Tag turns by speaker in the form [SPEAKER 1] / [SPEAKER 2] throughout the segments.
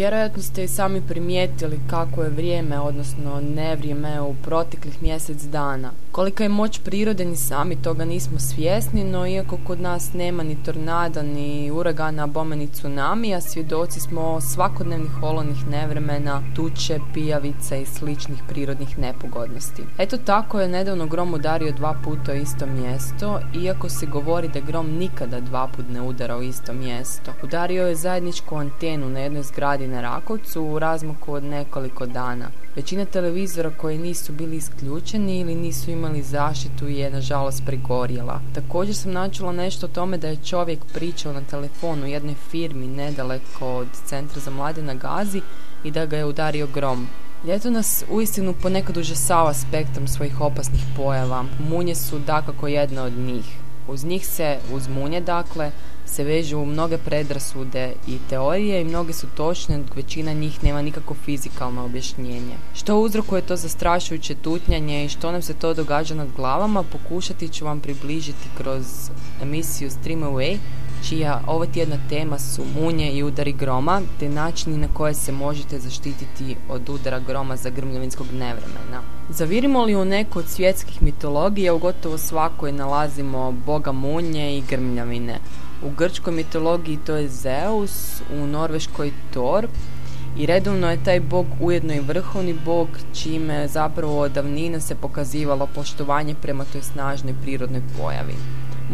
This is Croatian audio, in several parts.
[SPEAKER 1] Vjerojatno ste i sami primijetili kako je vrijeme, odnosno nevrijeme u proteklih mjesec dana. Kolika je moć prirode ni sami toga nismo svjesni, no iako kod nas nema ni tornada, ni uragana, bome ni tsunamija, svjedoci smo svakodnevnih olonih nevremena, tuče, pijavica i sličnih prirodnih nepogodnosti. Eto tako je nedavno grom udario dva puta isto mjesto, iako se govori da grom nikada dva put ne udara u isto mjesto. Udario je zajedničku antenu na jednoj zgradi na Rakovcu u razmaku od nekoliko dana. Većina televizora koji nisu bili isključeni ili nisu imali zaštitu je nažalost prigorjela. Također sam načula nešto o tome da je čovjek pričao na telefonu jednoj firmi nedaleko od centra za mlade na Gazi i da ga je udario grom. Ljeto nas uistinu ponekad užasava spektrom svojih opasnih pojava. Munje su dakako jedna od njih. Uz njih se, uz munje dakle, se vežu mnoge predrasude i teorije i mnoge su točne, dok većina njih nema nikako fizikalno objašnjenje. Što uzrokuje to zastrašujuće tutnjanje i što nam se to događa nad glavama, pokušati ću vam približiti kroz emisiju Stream Away, čija ova tjedna tema su munje i udari groma, te načini na koje se možete zaštititi od udara groma za grmljavinskog nevremena. Zavirimo li u neku od svjetskih mitologija, u gotovo svakoj nalazimo boga munje i grmljavine. U grčkoj mitologiji to je Zeus, u norveškoj Thor i redovno je taj bog ujedno i vrhovni bog čime zapravo od davnina se pokazivalo poštovanje prema toj snažnoj prirodnoj pojavi.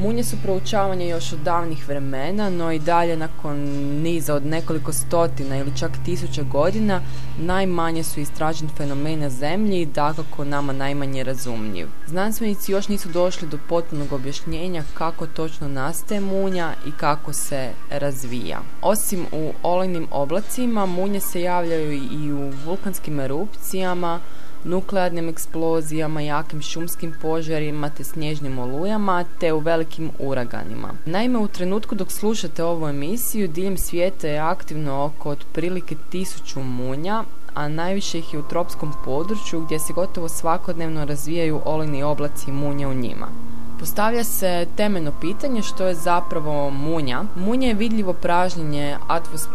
[SPEAKER 1] Munje su proučavanje još od davnih vremena, no i dalje nakon niza od nekoliko stotina ili čak tisuća godina najmanje su istražen fenomen na zemlji i dakako nama najmanje razumljiv. Znanstvenici još nisu došli do potpunog objašnjenja kako točno nastaje munja i kako se razvija. Osim u olejnim oblacima, munje se javljaju i u vulkanskim erupcijama, nuklearnim eksplozijama, jakim šumskim požarima te snježnim olujama te u velikim uraganima. Naime, u trenutku dok slušate ovu emisiju, diljem svijeta je aktivno oko otprilike tisuću munja, a najviše ih je u tropskom području gdje se gotovo svakodnevno razvijaju olini oblaci munja u njima. Postavlja se temeljno pitanje što je zapravo munja. Munja je vidljivo pražnjenje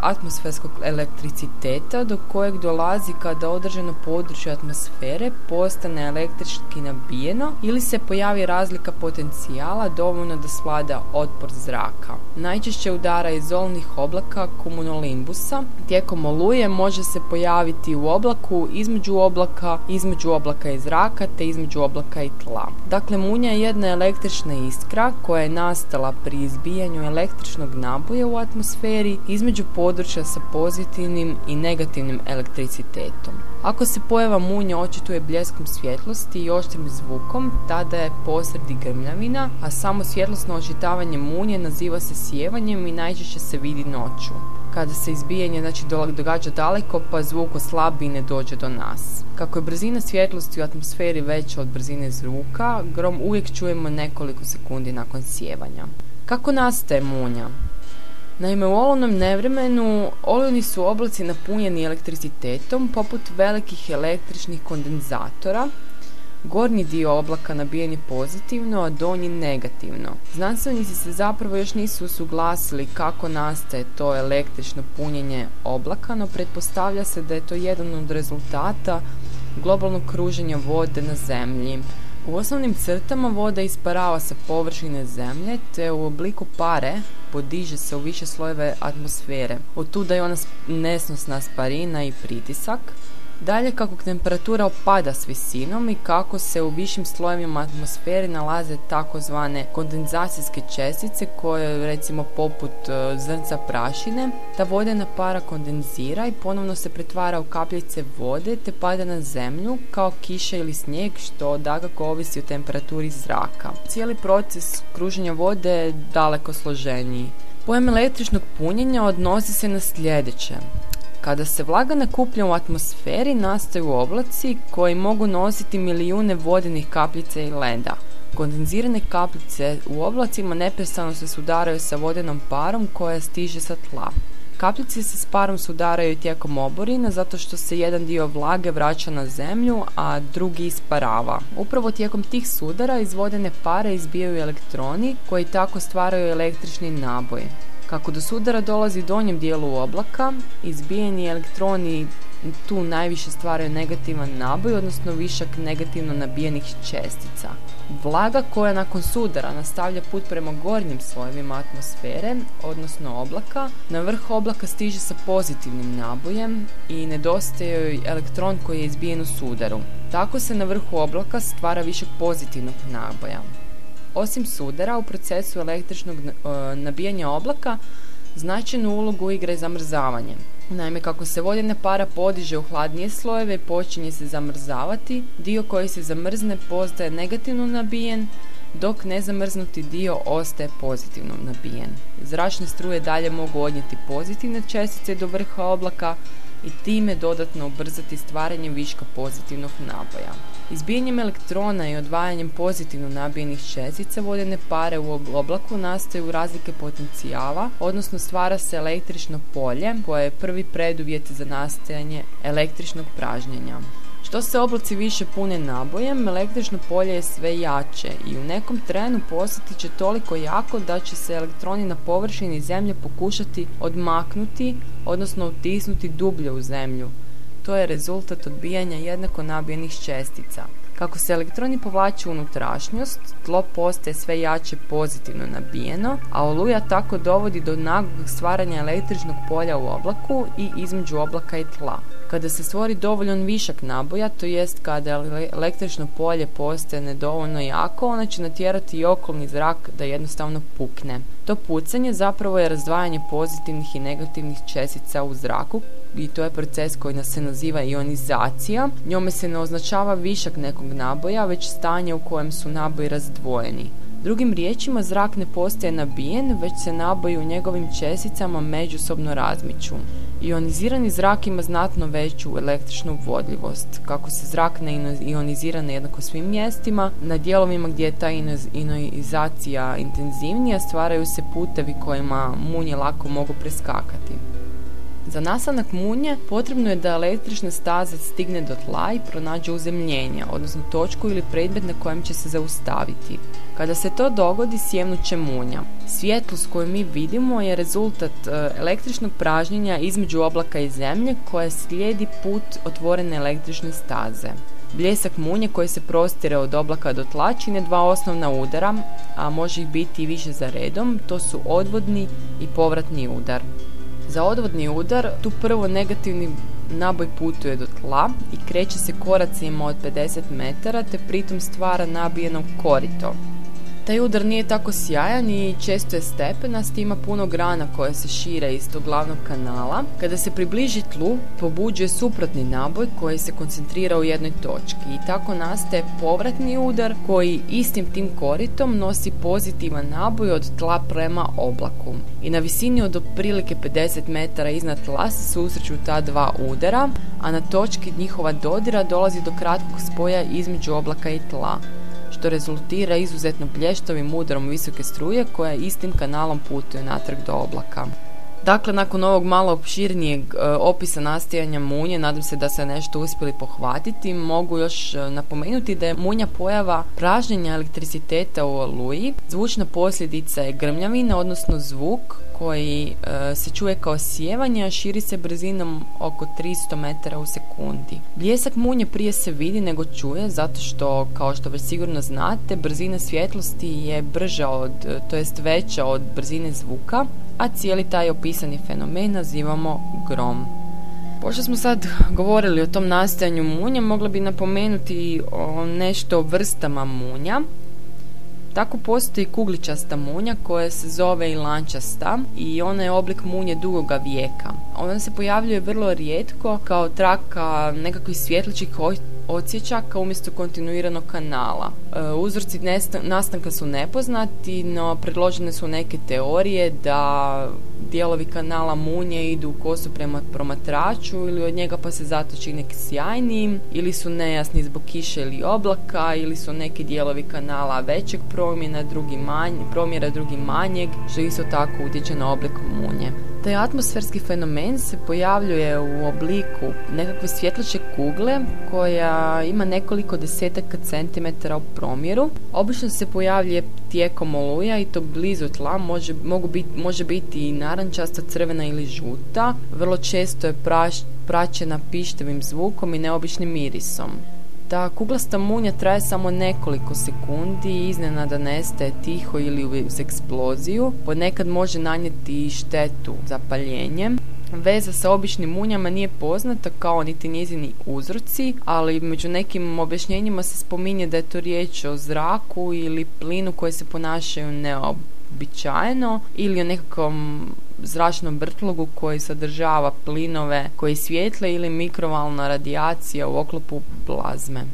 [SPEAKER 1] atmosferskog elektriciteta do kojeg dolazi kada određeno područje atmosfere postane električki nabijeno ili se pojavi razlika potencijala dovoljno da slada otpor zraka. Najčešće udara iz olnih oblaka kumunolimbusa. Tijekom oluje može se pojaviti u oblaku, između oblaka, između oblaka i zraka te između oblaka i tla. Dakle, munja je jedna električna iskra koja je nastala pri izbijanju električnog naboja u atmosferi između područja sa pozitivnim i negativnim elektricitetom. Ako se pojava munja očituje bljeskom svjetlosti i oštrim zvukom, tada je posredi grmljavina, a samo svjetlosno očitavanje munje naziva se sjevanjem i najčešće se vidi noću kada se izbijanje znači, događa daleko pa zvuk oslabi i ne dođe do nas. Kako je brzina svjetlosti u atmosferi veća od brzine zvuka, grom uvijek čujemo nekoliko sekundi nakon sjevanja. Kako nastaje munja? Naime, u olonom nevremenu olujni su oblaci napunjeni elektricitetom poput velikih električnih kondenzatora Gornji dio oblaka nabijen je pozitivno, a donji negativno. Znanstvenici se zapravo još nisu usuglasili kako nastaje to električno punjenje oblaka, no pretpostavlja se da je to jedan od rezultata globalnog kruženja vode na zemlji. U osnovnim crtama voda isparava sa površine zemlje te u obliku pare podiže se u više slojeve atmosfere. Od tuda je ona nesnosna sparina i pritisak, Dalje kako temperatura opada s visinom i kako se u višim slojevima atmosferi nalaze takozvane kondenzacijske čestice koje recimo poput e, zrnca prašine, ta vodena para kondenzira i ponovno se pretvara u kapljice vode te pada na zemlju kao kiša ili snijeg što dakako ovisi o temperaturi zraka. Cijeli proces kruženja vode je daleko složeniji. Pojem električnog punjenja odnosi se na sljedeće. Kada se vlaga nakuplja u atmosferi nastaju oblaci koji mogu nositi milijune vodenih kapljica i leda. Kondenzirane kapljice u oblacima neprestano se sudaraju sa vodenom parom koja stiže sa tla. Kapljice se s parom sudaraju tijekom oborina zato što se jedan dio vlage vraća na zemlju, a drugi isparava. Upravo tijekom tih sudara iz vodene pare izbijaju elektroni koji tako stvaraju električni naboj. Kako do sudara dolazi donjem dijelu oblaka, izbijeni elektroni tu najviše stvaraju negativan naboj, odnosno višak negativno nabijenih čestica. Vlaga koja nakon sudara nastavlja put prema gornjim slojevima atmosfere, odnosno oblaka, na vrh oblaka stiže sa pozitivnim nabojem i nedostaje joj elektron koji je izbijen u sudaru. Tako se na vrhu oblaka stvara višak pozitivnog naboja. Osim sudara, u procesu električnog e, nabijanja oblaka značajnu ulogu igra i zamrzavanje. Naime, kako se vodena para podiže u hladnije slojeve i počinje se zamrzavati, dio koji se zamrzne postaje negativno nabijen, dok nezamrznuti dio ostaje pozitivno nabijen. Zračne struje dalje mogu odnijeti pozitivne čestice do vrha oblaka, i time dodatno ubrzati stvaranje viška pozitivnog naboja. Izbijanjem elektrona i odvajanjem pozitivno nabijenih čestica vodene pare u oblaku nastaju razlike potencijala, odnosno stvara se električno polje koje je prvi preduvjet za nastajanje električnog pražnjenja. Što se oblaci više pune nabojem, električno polje je sve jače i u nekom trenu postati će toliko jako da će se elektroni na površini zemlje pokušati odmaknuti, odnosno utisnuti dublje u zemlju. To je rezultat odbijanja jednako nabijenih čestica. Kako se elektroni povlače unutrašnjost, tlo postaje sve jače pozitivno nabijeno, a oluja tako dovodi do naglog stvaranja električnog polja u oblaku i između oblaka i tla. Kada se stvori dovoljan višak naboja, to jest kada električno polje postaje nedovoljno jako, ona će natjerati i okolni zrak da jednostavno pukne. To pucanje zapravo je razdvajanje pozitivnih i negativnih čestica u zraku i to je proces koji nas se naziva ionizacija. Njome se ne označava višak nekog naboja, već stanje u kojem su naboji razdvojeni. Drugim riječima, zrak ne postaje nabijen, već se naboji u njegovim česticama međusobno razmiču. Ionizirani zrak ima znatno veću električnu vodljivost. Kako se zrak ne ionizira na jednako svim mjestima, na dijelovima gdje je ta ionizacija intenzivnija stvaraju se putevi kojima munje lako mogu preskakati. Za nastanak munje potrebno je da električna staza stigne do tla i pronađe uzemljenja, odnosno točku ili predmet na kojem će se zaustaviti. Kada se to dogodi, sjemnuće munja. Svjetlost koju mi vidimo je rezultat e, električnog pražnjenja između oblaka i zemlje koja slijedi put otvorene električne staze. Bljesak munje koji se prostire od oblaka do tla čine dva osnovna udara, a može ih biti i više za redom, to su odvodni i povratni udar. Za odvodni udar tu prvo negativni naboj putuje do tla i kreće se koracima od 50 metara te pritom stvara nabijeno korito. Taj udar nije tako sjajan i često je stepenast, ima puno grana koje se šire iz tog glavnog kanala. Kada se približi tlu, pobuđuje suprotni naboj koji se koncentrira u jednoj točki i tako nastaje povratni udar koji istim tim koritom nosi pozitivan naboj od tla prema oblaku. I na visini od otprilike 50 metara iznad tla se susreću ta dva udara, a na točki njihova dodira dolazi do kratkog spoja između oblaka i tla što rezultira izuzetno plještovim udarom visoke struje koja istim kanalom putuje natrag do oblaka. Dakle, nakon ovog malo opširnijeg e, opisa nastajanja munje, nadam se da se nešto uspjeli pohvatiti, mogu još e, napomenuti da je munja pojava pražnjenja elektriciteta u oluji. Zvučna posljedica je grmljavina, odnosno zvuk koji e, se čuje kao sjevanje, širi se brzinom oko 300 metara u sekundi. Bljesak munje prije se vidi nego čuje, zato što, kao što već sigurno znate, brzina svjetlosti je brža od, to jest veća od brzine zvuka, a cijeli taj opisani fenomen nazivamo grom. Pošto smo sad govorili o tom nastajanju munja, mogla bi napomenuti o nešto o vrstama munja. Tako postoji kugličasta munja koja se zove i lančasta i ona je oblik munje dugoga vijeka. Ona se pojavljuje vrlo rijetko kao traka nekakvih svjetličih odsječaka umjesto kontinuiranog kanala. E, uzroci nastanka su nepoznati, no predložene su neke teorije da dijelovi kanala munje idu u kosu prema promatraču ili od njega pa se zato čini sjajnijim ili su nejasni zbog kiše ili oblaka ili su neki dijelovi kanala većeg promjena, drugi manj, promjera drugi manjeg, što isto tako utječe na oblik munje. Taj atmosferski fenomen se pojavljuje u obliku nekakve svjetleće kugle koja ima nekoliko desetaka centimetara u promjeru. Obično se pojavljuje tijekom oluja i to blizu tla, može, mogu biti, može biti i narančasta, crvena ili žuta. Vrlo često je praćena pištevim zvukom i neobičnim mirisom. Ta kuglasta munja traje samo nekoliko sekundi i iznenada nestaje tiho ili uz eksploziju. Ponekad može nanijeti štetu zapaljenjem. Veza sa običnim munjama nije poznata kao niti njezini uzroci, ali među nekim objašnjenjima se spominje da je to riječ o zraku ili plinu koji se ponašaju neobičajeno ili o nekakvom zračnom vrtlogu koji sadržava plinove koji svijetle ili mikrovalna radijacija u oklopu plazme.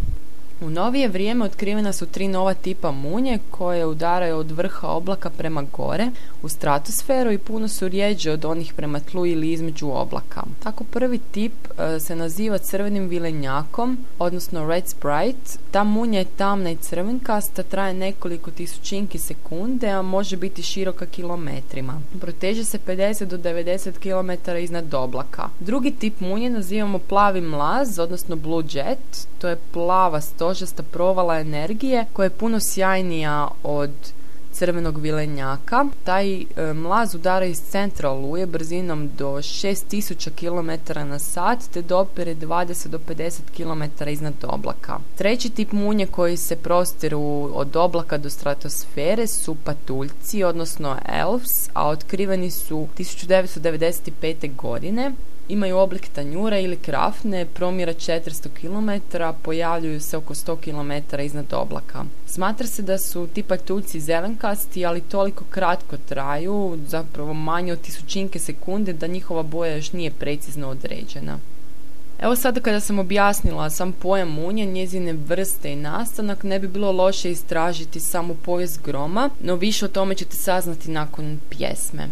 [SPEAKER 1] U novije vrijeme otkrivena su tri nova tipa munje koje udaraju od vrha oblaka prema gore u stratosferu i puno su rijeđe od onih prema tlu ili između oblaka. Tako prvi tip e, se naziva crvenim vilenjakom, odnosno red sprite. Ta munja je tamna i crvenkasta, traje nekoliko tisućinki sekunde, a može biti široka kilometrima. Proteže se 50 do 90 km iznad oblaka. Drugi tip munje nazivamo plavi mlaz, odnosno blue jet. To je plava stožasta provala energije koja je puno sjajnija od crvenog vilenjaka. Taj e, mlaz udara iz centra oluje brzinom do 6000 km na sat te dopere 20 do 50 km iznad oblaka. Treći tip munje koji se prostiru od oblaka do stratosfere su patuljci, odnosno elves, a otkriveni su 1995. godine imaju oblik tanjura ili krafne, promjera 400 km, pojavljuju se oko 100 km iznad oblaka. Smatra se da su ti patuljci zelenkasti, ali toliko kratko traju, zapravo manje od tisućinke sekunde, da njihova boja još nije precizno određena. Evo sada kada sam objasnila sam pojam munje, njezine vrste i nastanak, ne bi bilo loše istražiti samu povijest groma, no više o tome ćete saznati nakon pjesme.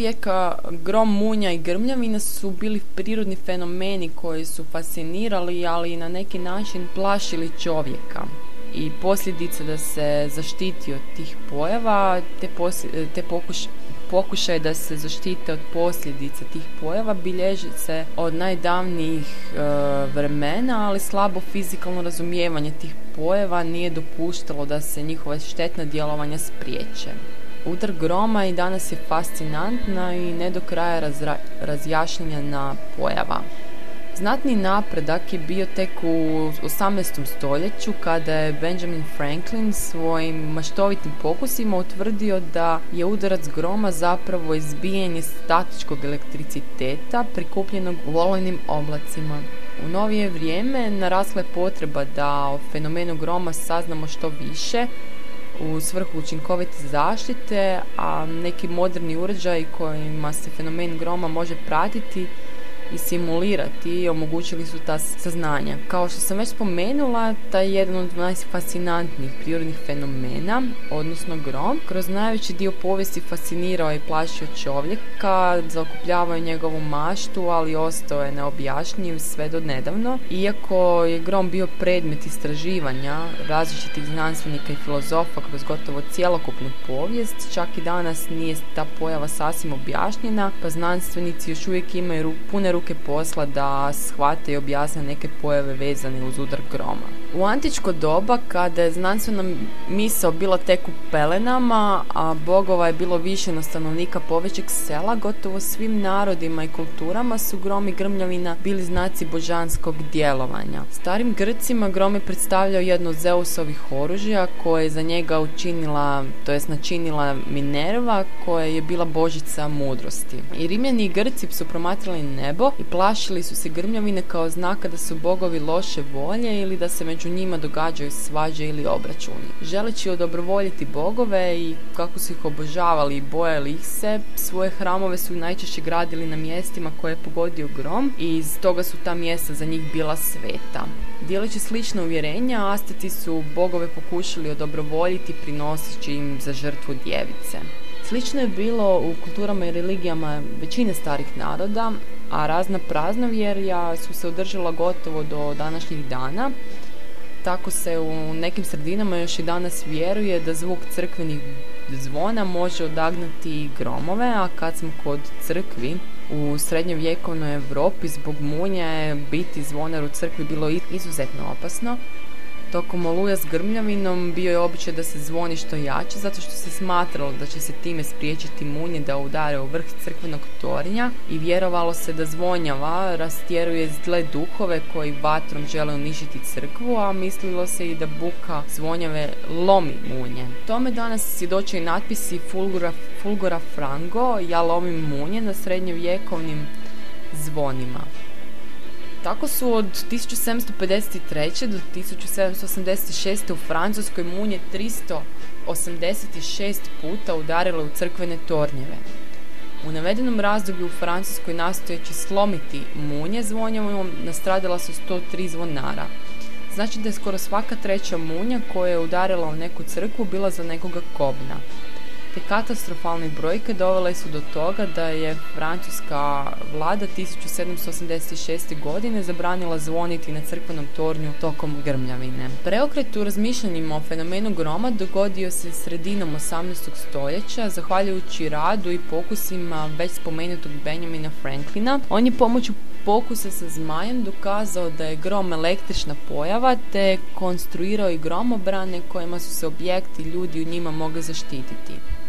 [SPEAKER 1] Pamtivijeka grom, munja i grmljavina su bili prirodni fenomeni koji su fascinirali, ali i na neki način plašili čovjeka. I posljedice da se zaštiti od tih pojava, te, te pokuš- pokušaj da se zaštite od posljedica tih pojava bilježi se od najdavnijih e, vremena, ali slabo fizikalno razumijevanje tih pojava nije dopuštalo da se njihova štetna djelovanja spriječe. Udar groma i danas je fascinantna i ne do kraja razjašnjena pojava. Znatni napredak je bio tek u 18. stoljeću kada je Benjamin Franklin svojim maštovitim pokusima utvrdio da je udarac groma zapravo izbijanje statičkog elektriciteta prikupljenog u olojnim oblacima. U novije vrijeme narasla je potreba da o fenomenu groma saznamo što više, u svrhu učinkovite zaštite, a neki moderni uređaji kojima se fenomen groma može pratiti i simulirati omogućili su ta saznanja. Kao što sam već spomenula, taj je jedan od najfascinantnijih prirodnih fenomena, odnosno grom, kroz najveći dio povijesti fascinirao i plašio čovjeka, zaokupljavao je njegovu maštu, ali ostao je neobjašnjiv sve do nedavno. Iako je grom bio predmet istraživanja različitih znanstvenika i filozofa kroz gotovo cjelokupnu povijest, čak i danas nije ta pojava sasvim objašnjena, pa znanstvenici još uvijek imaju pune posla da shvate i objasne neke pojave vezane uz udar groma. U antičko doba, kada je znanstvena misao bila tek u pelenama, a bogova je bilo više na stanovnika povećeg sela, gotovo svim narodima i kulturama su grom i grmljavina bili znaci božanskog djelovanja. Starim Grcima grom je predstavljao jedno od Zeusovih oružja koje je za njega učinila, to jest načinila Minerva koja je bila božica mudrosti. I Rimljani i Grci su promatrali nebo i plašili su se grmljavine kao znaka da su bogovi loše volje ili da se među njima događaju svađe ili obračuni. Želeći odobrovoljiti bogove i kako su ih obožavali i bojali ih se, svoje hramove su najčešće gradili na mjestima koje je pogodio grom i iz toga su ta mjesta za njih bila sveta. Dijeleći slična uvjerenja, asteti su bogove pokušali odobrovoljiti prinoseći im za žrtvu djevice. Slično je bilo u kulturama i religijama većine starih naroda, a razna praznovjerja su se održala gotovo do današnjih dana. Tako se u nekim sredinama još i danas vjeruje da zvuk crkvenih zvona može odagnati gromove, a kad smo kod crkvi, u srednjovjekovnoj Europi zbog munja je biti zvonar u crkvi bilo izuzetno opasno. Tokom oluje s grmljavinom bio je običaj da se zvoni što jače zato što se smatralo da će se time spriječiti munje da udare u vrh crkvenog tornja i vjerovalo se da zvonjava rastjeruje zle duhove koji vatrom žele uništiti crkvu, a mislilo se i da buka zvonjave lomi munje. Tome danas svjedoče i natpisi Fulgura, Fulgora Frango, ja lomim munje na srednjovjekovnim zvonima. Tako su od 1753. do 1786. u Francuskoj munje 386 puta udarile u crkvene tornjeve. U navedenom razdoblju u Francuskoj nastojeći slomiti munje zvonjavom nastradila su 103 zvonara. Znači da je skoro svaka treća munja koja je udarila u neku crkvu bila za nekoga kobna. Te katastrofalne brojke dovele su do toga da je francuska vlada 1786. godine zabranila zvoniti na crkvenom tornju tokom grmljavine. Preokret u razmišljanjima o fenomenu groma dogodio se sredinom 18. stoljeća zahvaljujući radu i pokusima već spomenutog Benjamina Franklina. On je pomoću pokusa sa zmajem dokazao da je grom električna pojava te konstruirao i gromobrane kojima su se objekti ljudi u njima mogli zaštititi.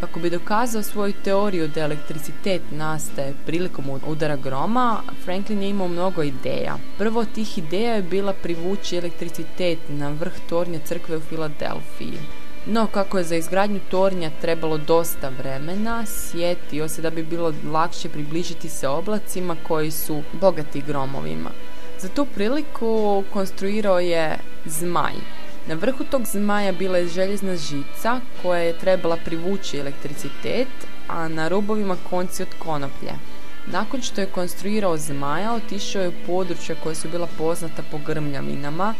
[SPEAKER 1] Kako bi dokazao svoju teoriju da elektricitet nastaje prilikom udara groma, Franklin je imao mnogo ideja. Prvo od tih ideja je bila privući elektricitet na vrh tornja crkve u Filadelfiji. No, kako je za izgradnju tornja trebalo dosta vremena, sjetio se da bi bilo lakše približiti se oblacima koji su bogati gromovima. Za tu priliku konstruirao je zmaj. Na vrhu tog zmaja bila je željezna žica koja je trebala privući elektricitet, a na rubovima konci od konoplje. Nakon što je konstruirao zmaja, otišao je u područja koja su bila poznata po grmljavinama,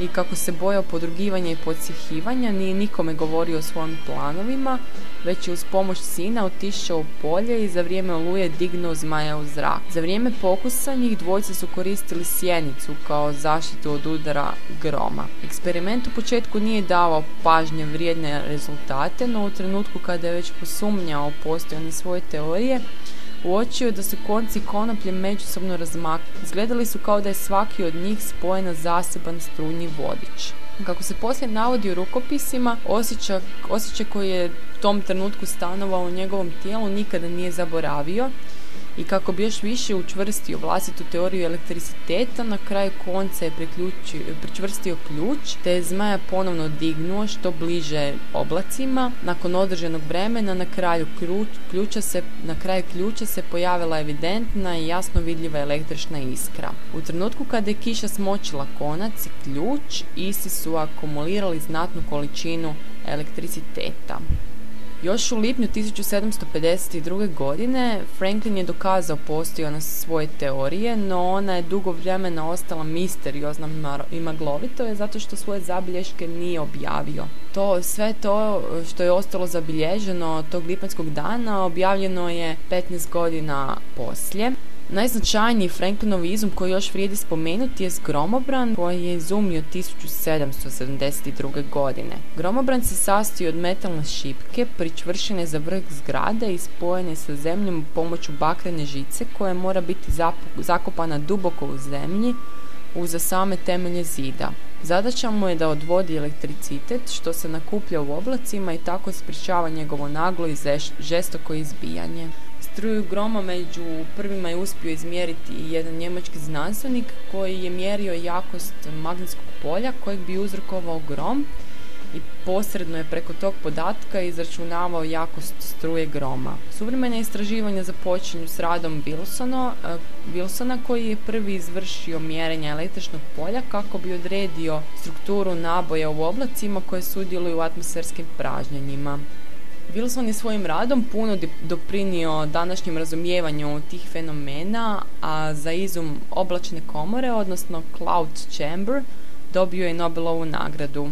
[SPEAKER 1] i kako se bojao podrugivanja i podsjehivanja, nije nikome govorio o svojim planovima, već je uz pomoć sina otišao u polje i za vrijeme oluje dignuo zmaja u zrak. Za vrijeme pokusa njih dvojce su koristili sjenicu kao zaštitu od udara groma. Eksperiment u početku nije davao pažnje vrijedne rezultate, no u trenutku kada je već posumnjao postojanje svoje teorije, uočio da su konci konoplje međusobno razmakli. Izgledali su kao da je svaki od njih spojen na zaseban strunji vodič. Kako se poslije navodi u rukopisima, osjećaj, osjećaj koji je u tom trenutku stanovao u njegovom tijelu nikada nije zaboravio i kako bi još više učvrstio vlastitu teoriju elektriciteta, na kraju konca je pričvrstio ključ, te je zmaja ponovno dignuo što bliže oblacima. Nakon određenog vremena na kraju ključa se, na kraju ključa se pojavila evidentna i jasno vidljiva električna iskra. U trenutku kada je kiša smočila konac i ključ, isti su akumulirali znatnu količinu elektriciteta. Još u lipnju 1752. godine Franklin je dokazao na svoje teorije, no ona je dugo vremena ostala misteriozna i maglovito je zato što svoje zabilješke nije objavio. To, sve to što je ostalo zabilježeno tog lipanskog dana objavljeno je 15 godina poslije. Najznačajniji Franklinov izum koji još vrijedi spomenuti je gromobran koji je izumio 1772. godine. Gromobran se sastoji od metalne šipke pričvršene za vrh zgrade i spojene sa zemljom pomoću bakrene žice koja mora biti zakopana duboko u zemlji uza same temelje zida. Zadaća mu je da odvodi elektricitet što se nakuplja u oblacima i tako sprječava njegovo naglo i žestoko izbijanje. Struju groma među prvima je uspio izmjeriti jedan njemački znanstvenik koji je mjerio jakost magnetskog polja kojeg bi uzrokovao grom i posredno je preko tog podatka izračunavao jakost struje groma. Suvremena istraživanja započinju s radom Wilsona, eh, Wilsona koji je prvi izvršio mjerenja električnog polja kako bi odredio strukturu naboja u oblacima koje sudjeluju u atmosferskim pražnjenjima. Wilson je svojim radom puno doprinio današnjem razumijevanju tih fenomena, a za izum oblačne komore, odnosno Cloud Chamber, dobio je Nobelovu nagradu.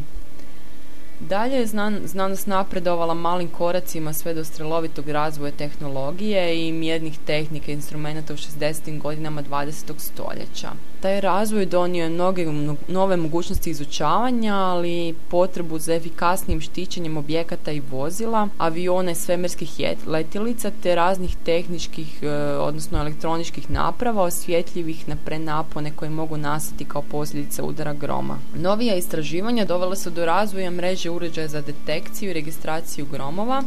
[SPEAKER 1] Dalje je znan, znanost napredovala malim koracima sve do strelovitog razvoja tehnologije i mjernih tehnika i instrumenta u 60. godinama 20. stoljeća. Taj razvoj donio je mnoge nove mogućnosti izučavanja, ali potrebu za efikasnijim štićenjem objekata i vozila, aviona i svemirskih letjelica te raznih tehničkih, e, odnosno elektroničkih naprava osvjetljivih na prenapone koje mogu nastati kao posljedica udara groma. Novija istraživanja dovela su do razvoja mreže uređaja za detekciju i registraciju gromova,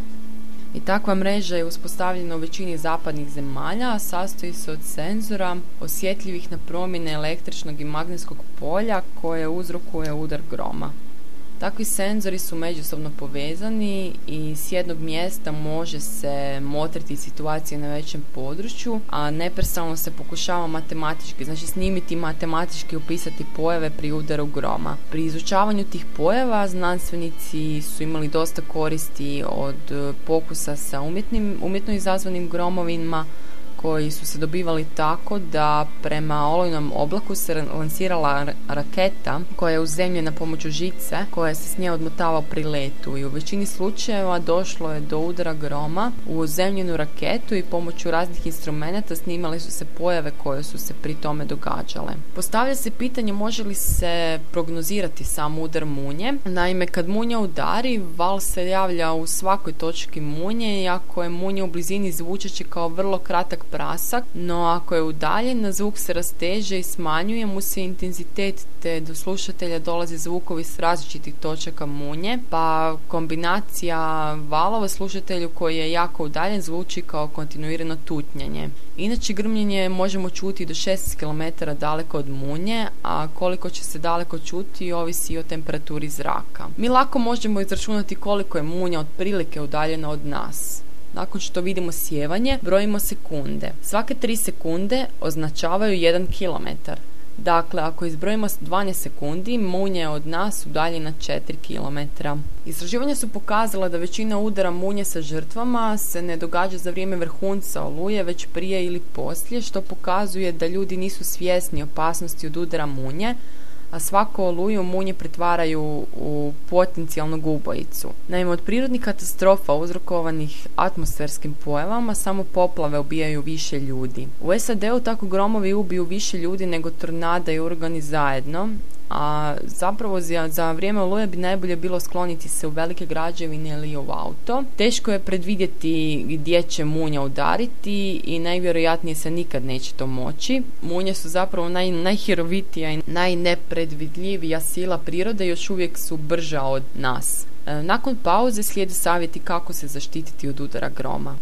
[SPEAKER 1] i takva mreža je uspostavljena u većini zapadnih zemalja, a sastoji se od senzora osjetljivih na promjene električnog i magnetskog polja koje uzrokuje udar groma. Takvi senzori su međusobno povezani i s jednog mjesta može se motriti situacije na većem području, a neprestano se pokušava matematički, znači snimiti matematički opisati pojave pri udaru groma. Pri izučavanju tih pojava znanstvenici su imali dosta koristi od pokusa sa umjetnim, umjetno izazvanim gromovima, koji su se dobivali tako da prema olojnom oblaku se lansirala raketa koja je uzemljena pomoću žice koja se s nje odmotava pri letu i u većini slučajeva došlo je do udara groma u uzemljenu raketu i pomoću raznih instrumenata snimali su se pojave koje su se pri tome događale. Postavlja se pitanje može li se prognozirati sam udar munje. Naime, kad munja udari, val se javlja u svakoj točki munje i ako je munja u blizini zvučeći kao vrlo kratak prasak, no ako je udaljen, na zvuk se rasteže i smanjuje mu se intenzitet te do slušatelja dolaze zvukovi s različitih točaka munje, pa kombinacija valova slušatelju koji je jako udaljen zvuči kao kontinuirano tutnjanje. Inače, grmljenje možemo čuti do 16 km daleko od munje, a koliko će se daleko čuti ovisi o temperaturi zraka. Mi lako možemo izračunati koliko je munja otprilike udaljena od nas. Nakon što vidimo sjevanje, brojimo sekunde. Svake 3 sekunde označavaju 1 km. Dakle, ako izbrojimo 12 sekundi, munje je od nas udaljena 4 km. Istraživanja su pokazala da većina udara munje sa žrtvama se ne događa za vrijeme vrhunca oluje, već prije ili poslije, što pokazuje da ljudi nisu svjesni opasnosti od udara munje, a svako oluju munje pretvaraju u potencijalnu ubojicu. Naime, od prirodnih katastrofa uzrokovanih atmosferskim pojavama samo poplave ubijaju više ljudi. U SAD-u tako gromovi ubiju više ljudi nego tornada i uragani zajedno, a zapravo za, za vrijeme oluje bi najbolje bilo skloniti se u velike građevine ili u auto. Teško je predvidjeti gdje će munja udariti i najvjerojatnije se nikad neće to moći. Munje su zapravo naj, najhirovitija i najnepredvidljivija sila prirode još uvijek su brža od nas. E, nakon pauze slijede savjeti kako se zaštititi od udara groma.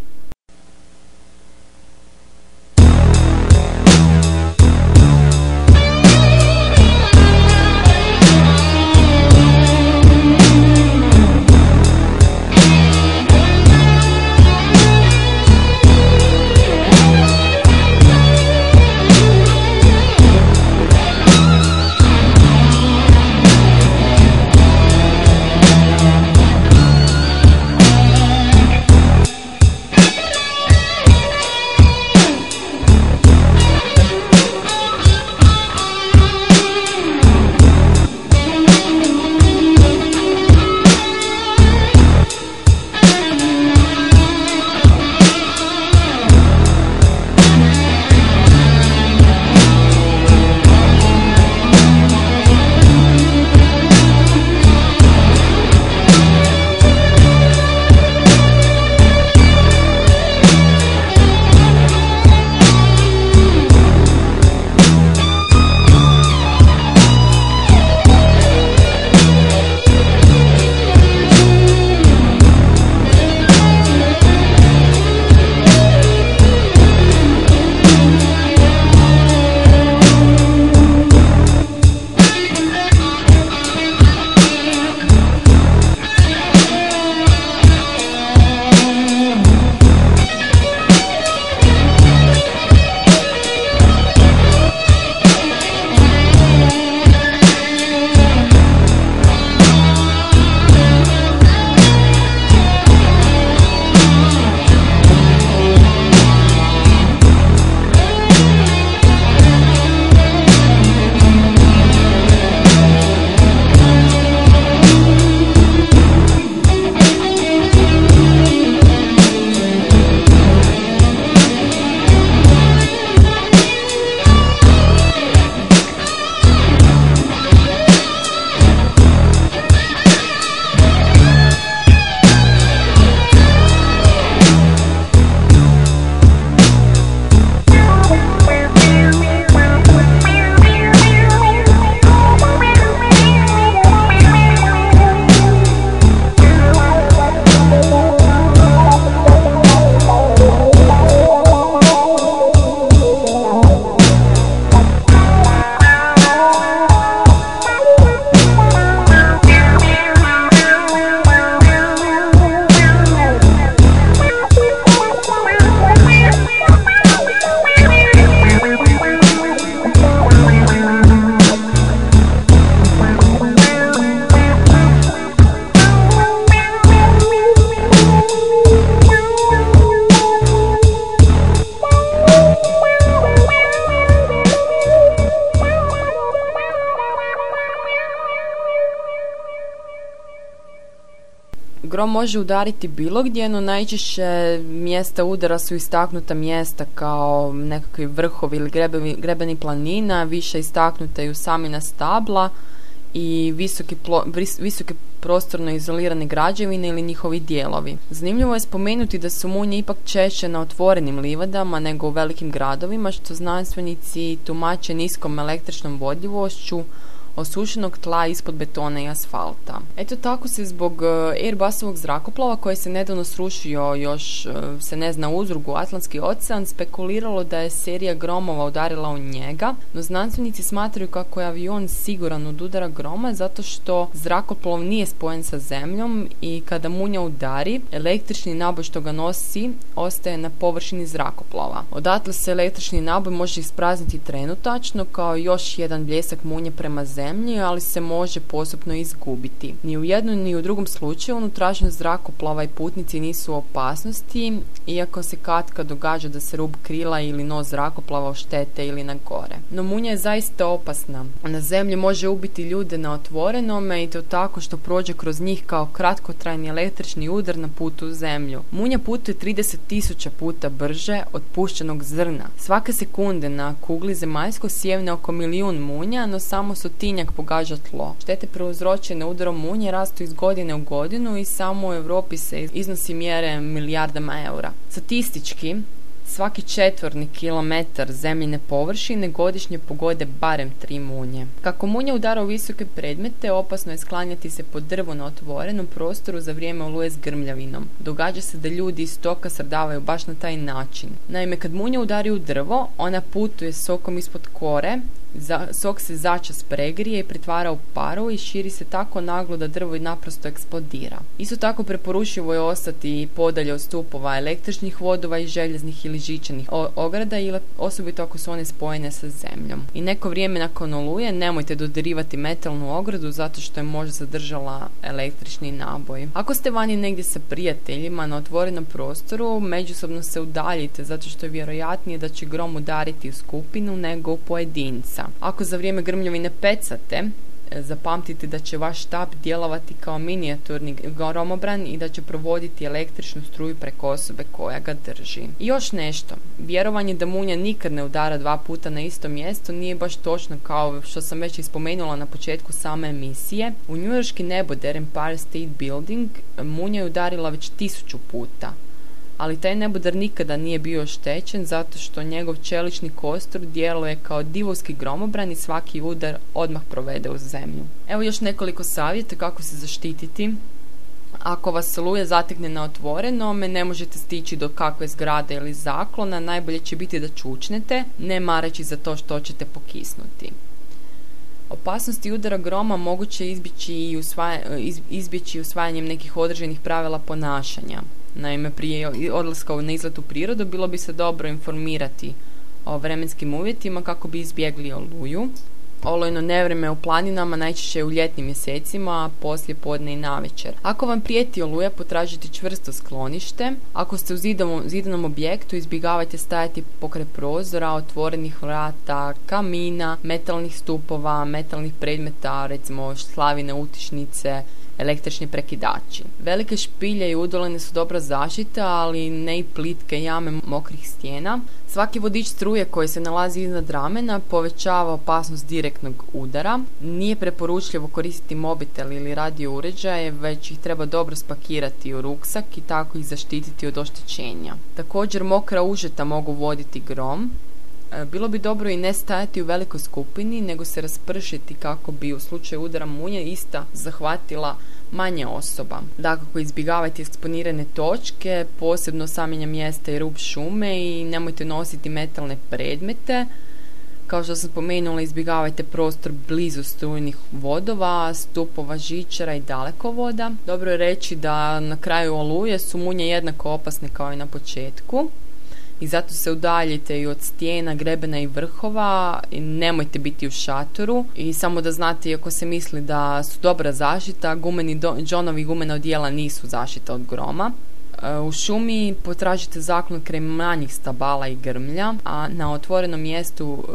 [SPEAKER 1] Može udariti bilo gdje, no najčešće mjesta udara su istaknuta mjesta kao nekakvi vrhovi ili grebeni, grebeni planina, više istaknuta i usamina stabla i visoki, plo, visoke prostorno izolirane građevine ili njihovi dijelovi. Zanimljivo je spomenuti da su munje ipak češće na otvorenim livadama nego u velikim gradovima, što znanstvenici tumače niskom električnom vodljivošću, osušenog tla ispod betona i asfalta. Eto tako se zbog e, Airbusovog zrakoplova koji se nedavno srušio još e, se ne zna uzrugu Atlantski ocean spekuliralo da je serija gromova udarila u njega, no znanstvenici smatraju kako je avion siguran od udara groma zato što zrakoplov nije spojen sa zemljom i kada munja udari, električni naboj što ga nosi ostaje na površini zrakoplova. Odatle se električni naboj može isprazniti trenutačno kao još jedan bljesak munje prema zemlji zemlji, ali se može postupno izgubiti. Ni u jednom ni u drugom slučaju unutrašnjost zrakoplova i putnici nisu u opasnosti, iako se katka događa da se rub krila ili nos zrakoplava oštete ili na gore. No munja je zaista opasna. Na zemlji može ubiti ljude na otvorenome i to tako što prođe kroz njih kao kratkotrajni električni udar na putu u zemlju. Munja putuje 30.000 puta brže od pušćenog zrna. Svake sekunde na kugli zemaljsko sjevne oko milijun munja, no samo su ti tinjak pogađa tlo. Štete prouzročene udarom munje rastu iz godine u godinu i samo u Europi se iznosi mjere milijardama eura. Statistički, Svaki četvorni kilometar zemljine površine godišnje pogode barem tri munje. Kako munje udara u visoke predmete, opasno je sklanjati se po drvu na otvorenom prostoru za vrijeme oluje s grmljavinom. Događa se da ljudi iz toka srdavaju baš na taj način. Naime, kad munja udari u drvo, ona putuje sokom ispod kore, za, sok se začas pregrije i pretvara u paru i širi se tako naglo da drvo i naprosto eksplodira. Isto tako preporučivo je ostati podalje od stupova električnih vodova i željeznih ili žičanih ograda ili osobito ako su one spojene sa zemljom. I neko vrijeme nakon oluje nemojte dodirivati metalnu ogradu zato što je možda zadržala električni naboj. Ako ste vani negdje sa prijateljima na otvorenom prostoru, međusobno se udaljite zato što je vjerojatnije da će grom udariti u skupinu nego u pojedinca. Ako za vrijeme grmljavine pecate, e, zapamtite da će vaš štap djelovati kao minijaturni gromobran i da će provoditi električnu struju preko osobe koja ga drži. I još nešto, vjerovanje da munja nikad ne udara dva puta na isto mjesto nije baš točno kao što sam već ispomenula na početku same emisije. U njujorški neboder Empire State Building munja je udarila već tisuću puta ali taj nebodar nikada nije bio oštećen zato što njegov čelični kostur djeluje kao divovski gromobran i svaki udar odmah provede u zemlju. Evo još nekoliko savjeta kako se zaštititi. Ako vas luje zatekne na otvorenome, ne možete stići do kakve zgrade ili zaklona, najbolje će biti da čučnete, ne mareći za to što ćete pokisnuti. Opasnosti udara groma moguće izbjeći, i usvajanjem nekih određenih pravila ponašanja. Naime, prije odlaska na izlet u prirodu bilo bi se dobro informirati o vremenskim uvjetima kako bi izbjegli oluju. Olojno nevreme u planinama najčešće u ljetnim mjesecima, a poslije podne i navečer. Ako vam prijeti oluja, potražite čvrsto sklonište. Ako ste u zidanom objektu, izbjegavajte stajati pokraj prozora, otvorenih vrata, kamina, metalnih stupova, metalnih predmeta, recimo slavine utišnice, električni prekidači. Velike špilje i udolene su dobra zaštita, ali ne i plitke jame mokrih stijena. Svaki vodič struje koji se nalazi iznad ramena povećava opasnost direktnog udara. Nije preporučljivo koristiti mobitel ili radio uređaje, već ih treba dobro spakirati u ruksak i tako ih zaštititi od oštećenja. Također mokra užeta mogu voditi grom, bilo bi dobro i ne stajati u velikoj skupini, nego se raspršiti kako bi u slučaju udara munje ista zahvatila manje osoba. Dakako izbjegavajte eksponirane točke, posebno samenja mjesta i rub šume i nemojte nositi metalne predmete. Kao što sam spomenula, izbjegavajte prostor blizu strujnih vodova, stupova žičara i dalekovoda. Dobro je reći da na kraju oluje su munje jednako opasne kao i na početku i zato se udaljite i od stijena, grebena i vrhova i nemojte biti u šatoru i samo da znate iako se misli da su dobra zaštita, gumeni do, Johnovi gumena odijela nisu zaštita od groma. E, u šumi potražite zaklon krem manjih stabala i grmlja, a na otvorenom mjestu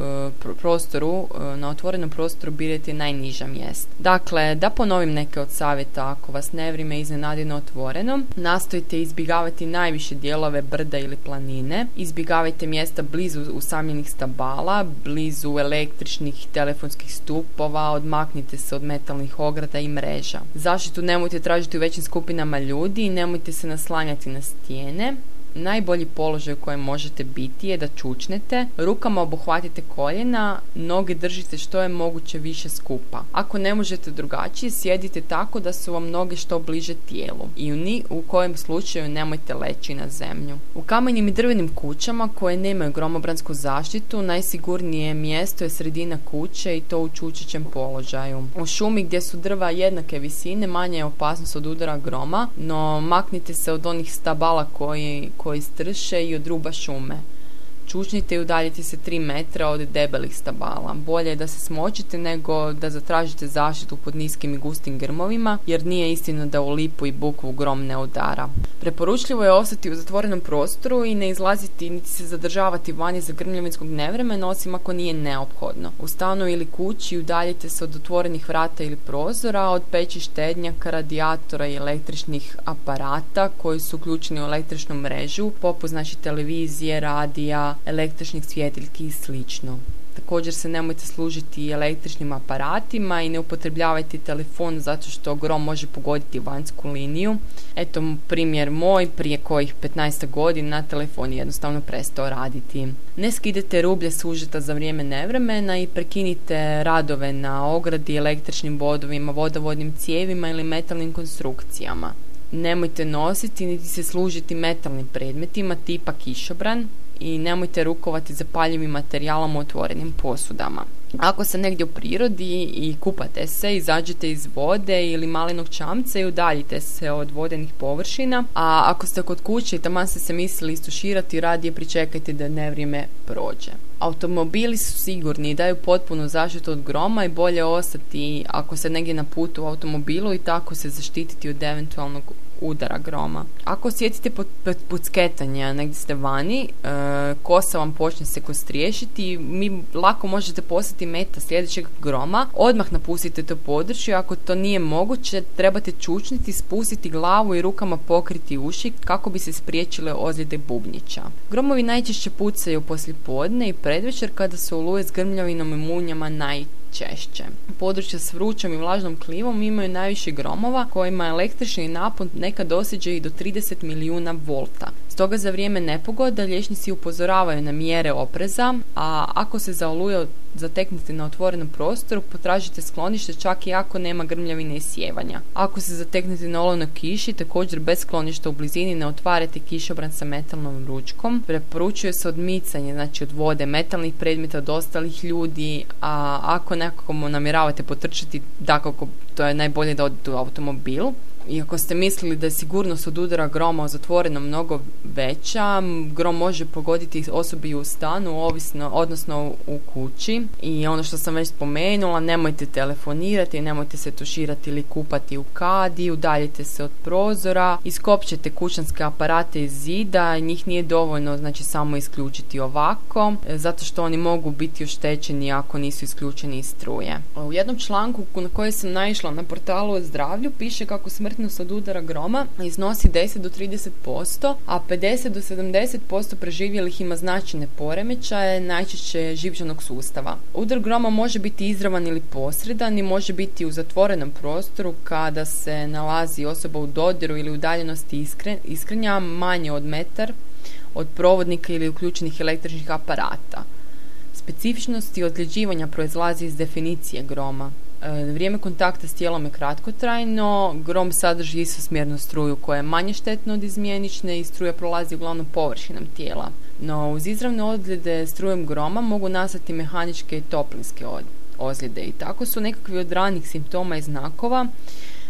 [SPEAKER 1] e, prostoru, e, na otvorenom prostoru birajte najniža mjesta. Dakle, da ponovim neke od savjeta ako vas nevrime iznenadi na otvorenom, nastojite izbjegavati najviše dijelove brda ili planine, izbjegavajte mjesta blizu usamljenih stabala, blizu električnih telefonskih stupova, odmaknite se od metalnih ograda i mreža. Zaštitu nemojte tražiti u većim skupinama ljudi i nemojte se naslanjati na stijene najbolji položaj u kojem možete biti je da čučnete, rukama obuhvatite koljena, noge držite što je moguće više skupa. Ako ne možete drugačije, sjedite tako da su vam noge što bliže tijelu i u ni u kojem slučaju nemojte leći na zemlju. U kamenim i drvenim kućama koje nemaju gromobransku zaštitu, najsigurnije mjesto je sredina kuće i to u čučećem položaju. U šumi gdje su drva jednake visine, manja je opasnost od udara groma, no maknite se od onih stabala koji koji strše i od ruba šume. Čučnite i udaljite se 3 metra od debelih stabala. Bolje je da se smočite nego da zatražite zaštitu pod niskim i gustim grmovima, jer nije istina da u lipu i bukvu grom ne udara. Preporučljivo je ostati u zatvorenom prostoru i ne izlaziti niti se zadržavati vani za grmljavinskog nevremena, osim ako nije neophodno. U stanu ili kući udaljite se od otvorenih vrata ili prozora, od peći štednjaka, radijatora i električnih aparata koji su uključeni u električnu mrežu, poput znači televizije, radija, električnih svjetiljki i slično. Također se nemojte služiti električnim aparatima i ne upotrebljavajte telefon zato što grom može pogoditi vanjsku liniju. Eto primjer moj prije kojih 15 godina telefon je jednostavno prestao raditi. Ne skidete rublje sužeta za vrijeme nevremena i prekinite radove na ogradi, električnim vodovima, vodovodnim cijevima ili metalnim konstrukcijama. Nemojte nositi niti se služiti metalnim predmetima tipa kišobran, i nemojte rukovati zapaljivim materijalom u otvorenim posudama. Ako se negdje u prirodi i kupate se, izađete iz vode ili malinog čamca i udaljite se od vodenih površina, a ako ste kod kuće i taman ste se mislili istuširati, radije pričekajte da nevrijeme prođe. Automobili su sigurni i daju potpunu zaštitu od groma i bolje ostati ako se negdje na putu u automobilu i tako se zaštititi od eventualnog udara groma. Ako osjetite pucketanja, negdje ste vani, e, kosa vam počne se kostriješiti, mi lako možete postati meta sljedećeg groma, odmah napustite to područje, ako to nije moguće, trebate čučniti, spustiti glavu i rukama pokriti uši kako bi se spriječile ozljede bubnjića. Gromovi najčešće pucaju poslije podne i predvečer kada su oluje s grmljavinom i munjama naj češće. Područja s vrućom i vlažnom klivom imaju najviše gromova kojima električni napon nekad dosiđe i do 30 milijuna volta. Stoga za vrijeme nepogoda liječnici upozoravaju na mjere opreza, a ako se za oluje zateknete na otvorenom prostoru, potražite sklonište čak i ako nema grmljavine i sjevanja. Ako se zateknete na olovnoj kiši, također bez skloništa u blizini ne otvarate kišobran sa metalnom ručkom. Preporučuje se odmicanje, znači od vode, metalnih predmeta, od ostalih ljudi, a ako nekako namjeravate potrčati, dakako to je najbolje da odete u automobil iako ste mislili da je sigurnost od udara groma u zatvorenom mnogo veća, grom može pogoditi osobi u stanu, ovisno, odnosno u kući. I ono što sam već spomenula, nemojte telefonirati, nemojte se tuširati ili kupati u kadi, udaljite se od prozora, iskopćete kućanske aparate iz zida, njih nije dovoljno znači samo isključiti ovako, e, zato što oni mogu biti oštećeni ako nisu isključeni iz struje. U jednom članku na koji sam naišla na portalu o zdravlju piše kako smrt smrtnost od udara groma iznosi 10 do 30%, a 50 do 70% preživjelih ima značajne poremećaje, najčešće živčanog sustava. Udar groma može biti izravan ili posredan i može biti u zatvorenom prostoru kada se nalazi osoba u dodiru ili udaljenosti iskrenja manje od metar od provodnika ili uključenih električnih aparata. Specifičnosti odljeđivanja proizlazi iz definicije groma. E, vrijeme kontakta s tijelom je kratkotrajno, grom sadrži isosmjernu struju koja je manje štetna od izmjenične i struja prolazi uglavnom površinom tijela. No uz izravne ozljede strujem groma mogu nastati mehaničke i toplinske ozljede i tako su nekakvi od ranih simptoma i znakova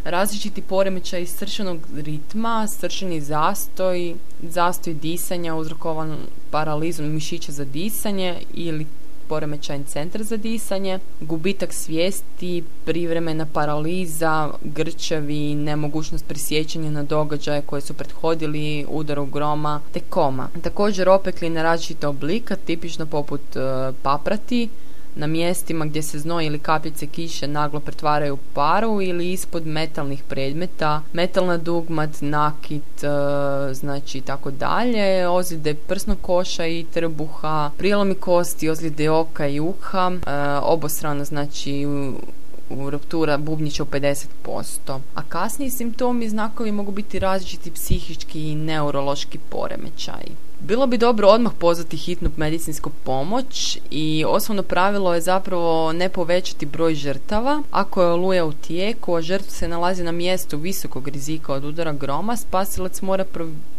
[SPEAKER 1] različiti poremećaj srčanog ritma, srčani zastoj, zastoj disanja uzrokovan paralizom mišića za disanje ili poremećaj centar za disanje, gubitak svijesti, privremena paraliza, grčevi, nemogućnost prisjećanja na događaje koje su prethodili udaru groma, te koma. Također opekline različite oblika, tipično poput e, paprati, na mjestima gdje se znoj ili kapljice kiše naglo pretvaraju u paru ili ispod metalnih predmeta, metalna dugmat, nakit, e, znači tako dalje, ozljede prsnog koša i trbuha, prijelomi kosti, ozljede oka i uha, e, obostrano znači ruptura bubnjića u 50%. A kasniji simptomi i znakovi mogu biti različiti psihički i neurološki poremećaji. Bilo bi dobro odmah pozvati hitnu medicinsku pomoć i osnovno pravilo je zapravo ne povećati broj žrtava. Ako je oluja u tijeku, a žrtva se nalazi na mjestu visokog rizika od udara groma, spasilac mora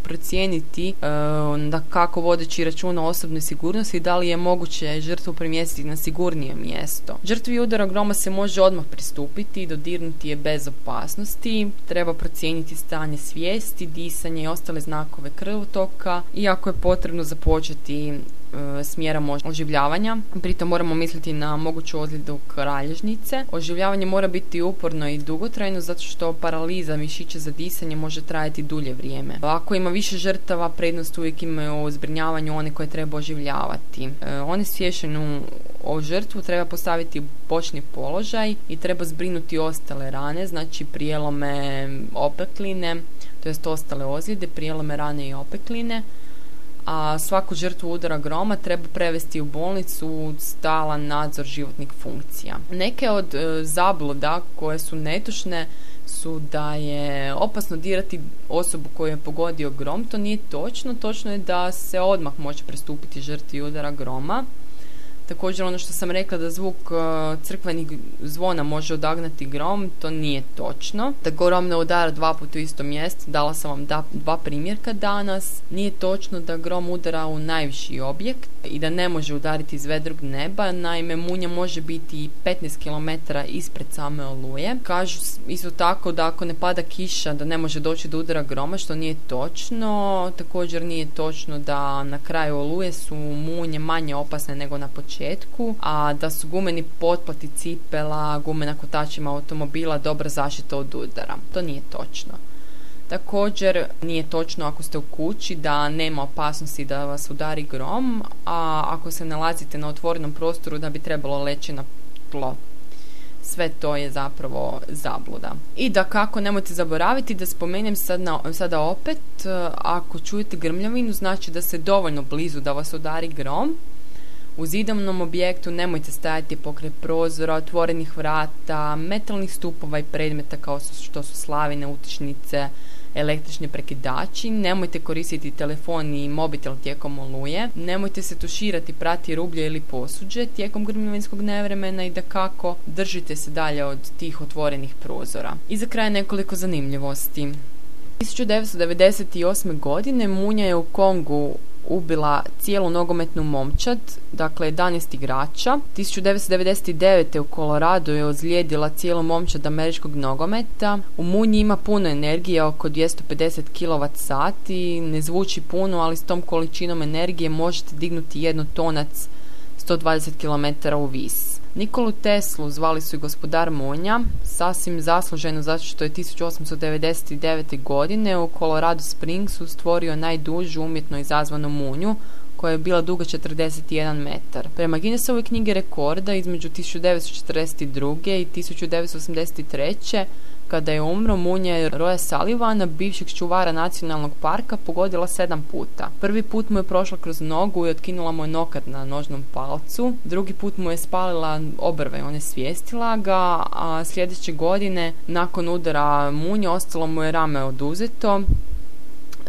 [SPEAKER 1] procijeniti e, da kako vodeći računa o osobnoj sigurnosti da li je moguće žrtvu premjestiti na sigurnije mjesto. Žrtvi udara groma se može odmah pristupiti i dodirnuti je bez opasnosti. Treba procijeniti stanje svijesti, disanje i ostale znakove krvotoka i je potrebno započeti E, smjera oživljavanja. Pritom moramo misliti na moguću ozljedu kralježnice. Oživljavanje mora biti uporno i dugotrajno zato što paraliza mišića za disanje može trajati dulje vrijeme. Ako ima više žrtava, prednost uvijek imaju u zbrinjavanju one koje treba oživljavati. E, one svješenu o žrtvu treba postaviti bočni položaj i treba zbrinuti ostale rane, znači prijelome opekline, to jest ostale ozljede, prijelome rane i opekline a svaku žrtvu udara groma treba prevesti u bolnicu u stalan nadzor životnih funkcija. Neke od e, zabluda koje su netočne su da je opasno dirati osobu koju je pogodio grom, to nije točno, točno je da se odmah može pristupiti žrtvi udara groma Također ono što sam rekla da zvuk uh, crkvenih zvona može odagnati grom, to nije točno. Da grom ne udara dva puta u isto mjesto, dala sam vam da, dva primjerka danas. Nije točno da grom udara u najviši objekt i da ne može udariti iz vedrog neba. Naime, munja može biti i 15 km ispred same oluje. Kažu isto tako da ako ne pada kiša da ne može doći do udara groma, što nije točno. Također nije točno da na kraju oluje su munje manje opasne nego na početku početku, a da su gumeni potplati cipela, gume na kotačima automobila dobra zaštita od udara. To nije točno. Također nije točno ako ste u kući da nema opasnosti da vas udari grom, a ako se nalazite na otvorenom prostoru da bi trebalo leći na tlo. Sve to je zapravo zabluda. I da kako nemojte zaboraviti da spomenem sad sada opet, ako čujete grmljavinu znači da se dovoljno blizu da vas udari grom, u zidovnom objektu nemojte stajati pokraj prozora, otvorenih vrata, metalnih stupova i predmeta kao što su slavine, utičnice, električni prekidači, nemojte koristiti telefon i mobitel tijekom oluje, nemojte se tuširati, prati rublje ili posuđe tijekom grmljavinskog nevremena i da kako držite se dalje od tih otvorenih prozora. I za kraj nekoliko zanimljivosti. 1998. godine Munja je u Kongu ubila cijelu nogometnu momčad, dakle 11 igrača. 1999. u Koloradu je ozlijedila cijelu momčad američkog nogometa. U Munji ima puno energije, oko 250 kWh ne zvuči puno, ali s tom količinom energije možete dignuti jednu tonac 120 km u vis. Nikolu Teslu zvali su i gospodar Munja, sasvim zasluženo zato što je 1899. godine u Colorado Springsu stvorio najdužu umjetno izazvanu munju, koja je bila duga 41 metar. Prema Guinnessovoj knjige rekorda između 1942. i 1983 kada je umro munje Roja Salivana, bivšeg čuvara nacionalnog parka, pogodila sedam puta. Prvi put mu je prošla kroz nogu i otkinula mu je nokat na nožnom palcu. Drugi put mu je spalila obrve, on je svijestila ga, a sljedeće godine nakon udara munje ostalo mu je rame oduzeto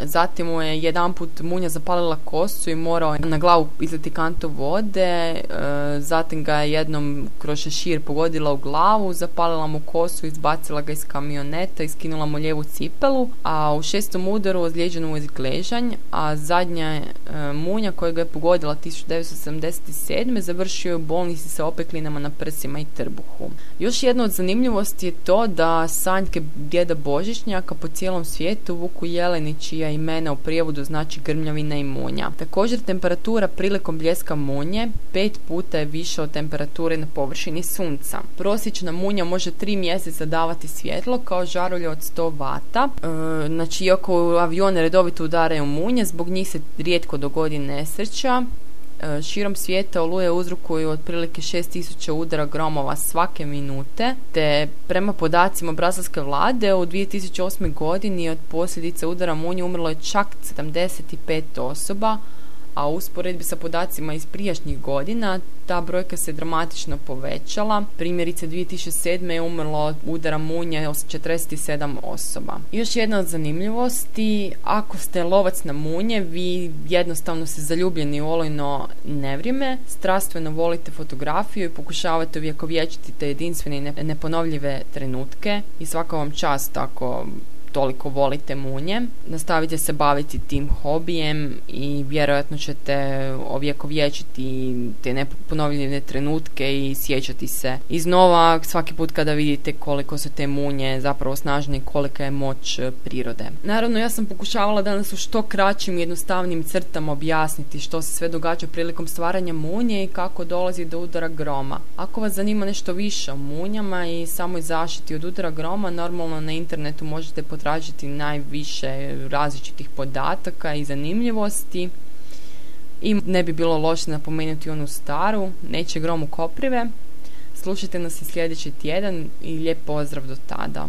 [SPEAKER 1] Zatim mu je jedan put munja zapalila kosu i morao na glavu izleti kantu vode. E, zatim ga je jednom kroz šešir pogodila u glavu, zapalila mu kosu, izbacila ga iz kamioneta i skinula mu lijevu cipelu. A u šestom udaru ozlijeđeno mu je a zadnja e, munja koja ga je pogodila 1977. završio je u bolnici sa opeklinama na prsima i trbuhu. Još jedna od zanimljivosti je to da sanjke djeda Božićnjaka po cijelom svijetu vuku jeleni čija čija imena u prijevodu znači grmljavina i munja. Također temperatura prilikom bljeska munje pet puta je više od temperature na površini sunca. Prosječna munja može tri mjeseca davati svjetlo kao žarulje od 100 vata. E, znači, iako avione redovito udaraju munje, zbog njih se rijetko dogodi nesreća. E, širom svijeta oluje uzrokuju otprilike 6000 udara gromova svake minute, te prema podacima brazilske vlade u 2008. godini od posljedice udara munje umrlo je čak 75 osoba, a usporedbi sa podacima iz prijašnjih godina ta brojka se dramatično povećala. Primjerice 2007. je umrlo od udara munje 47 osoba. Još jedna od zanimljivosti, ako ste lovac na munje, vi jednostavno se zaljubljeni u olojno nevrijeme, strastveno volite fotografiju i pokušavate uvjekovječiti te jedinstvene i neponovljive trenutke i svaka vam čast ako toliko volite munje, nastavite se baviti tim hobijem i vjerojatno ćete ovjekovječiti te neponovljene trenutke i sjećati se iznova svaki put kada vidite koliko su te munje zapravo snažne i kolika je moć e, prirode. Naravno, ja sam pokušavala danas u što kraćim i jednostavnim crtama objasniti što se sve događa prilikom stvaranja munje i kako dolazi do udara groma. Ako vas zanima nešto više o munjama i samoj zaštiti od udara groma, normalno na internetu možete potražiti tražiti najviše različitih podataka i zanimljivosti. I ne bi bilo loše napomenuti onu staru, neće gromu koprive. Slušajte nas i sljedeći tjedan i lijep pozdrav do tada.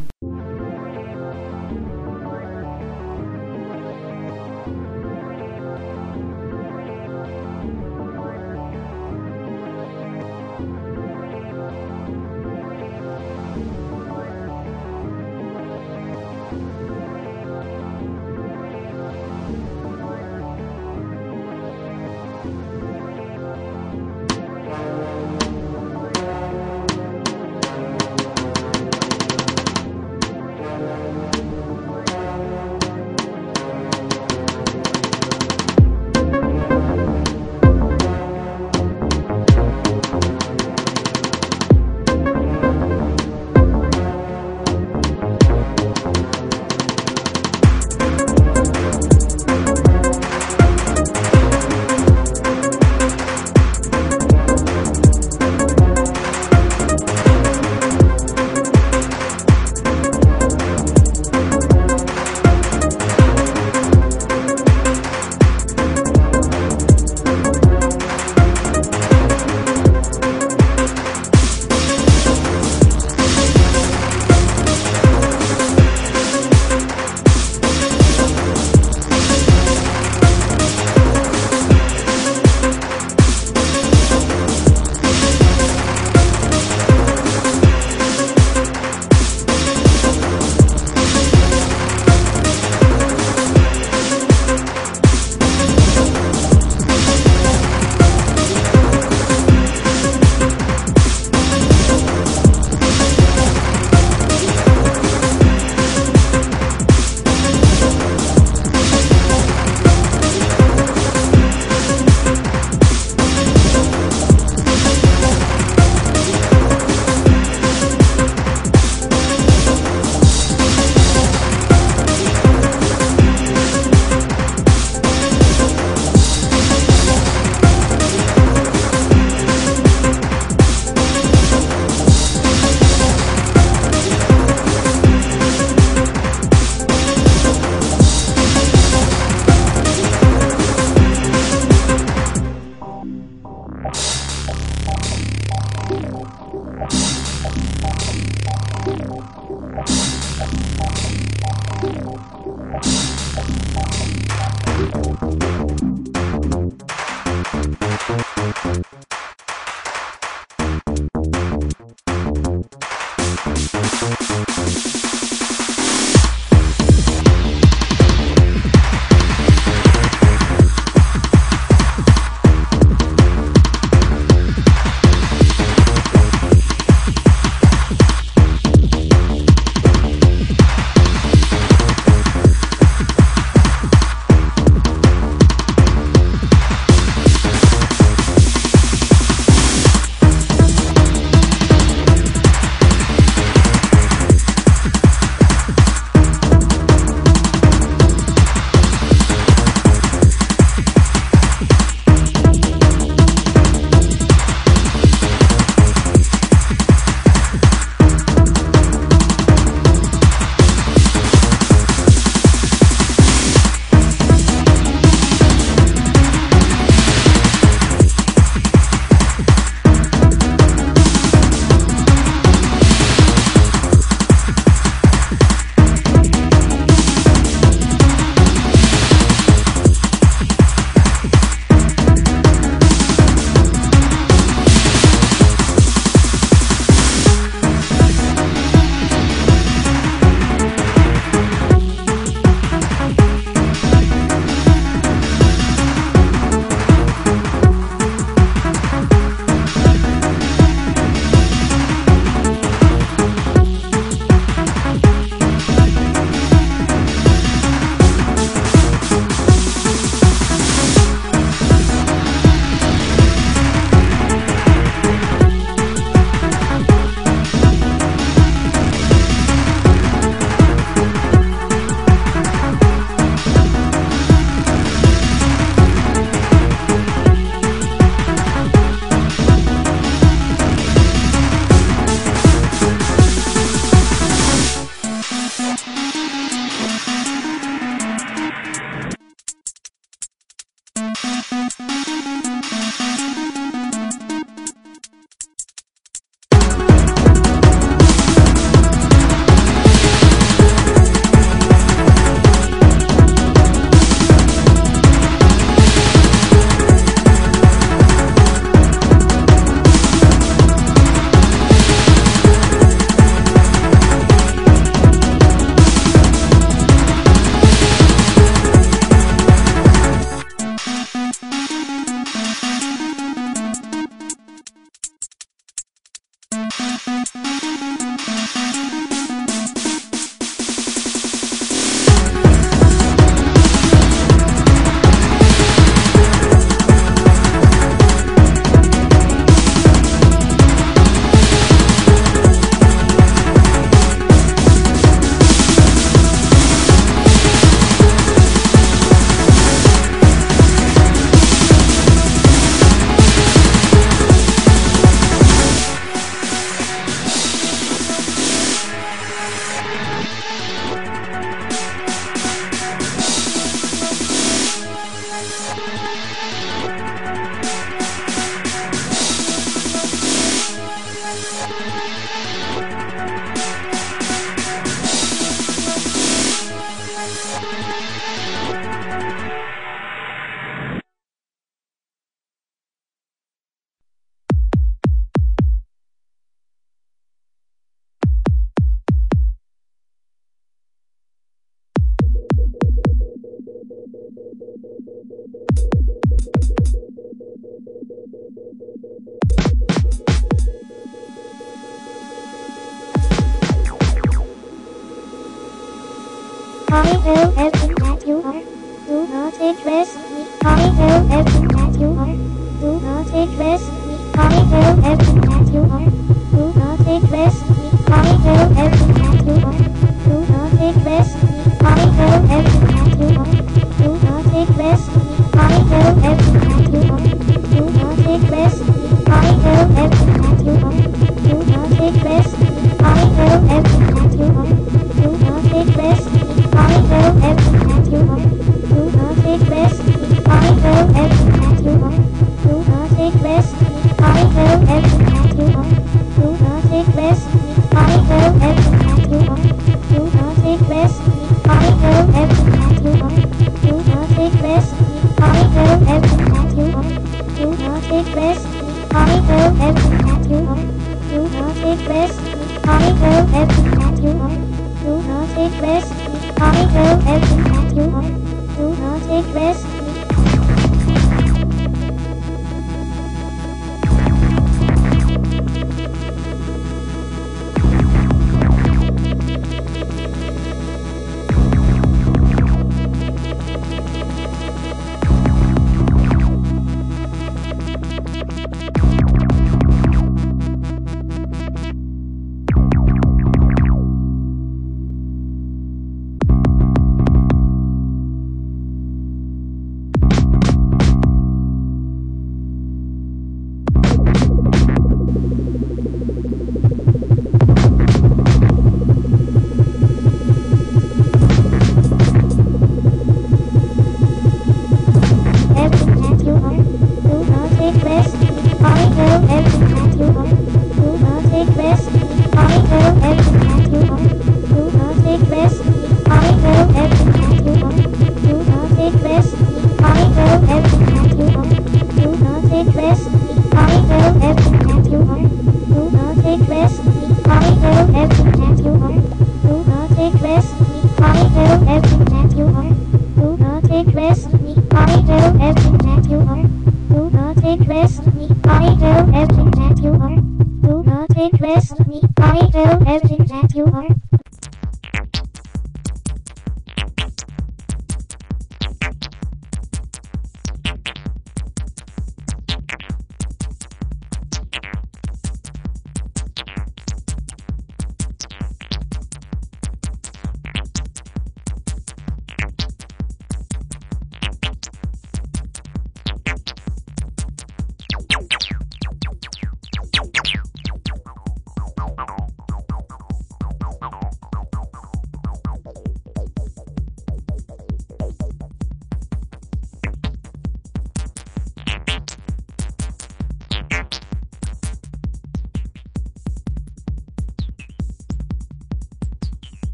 [SPEAKER 2] Yes.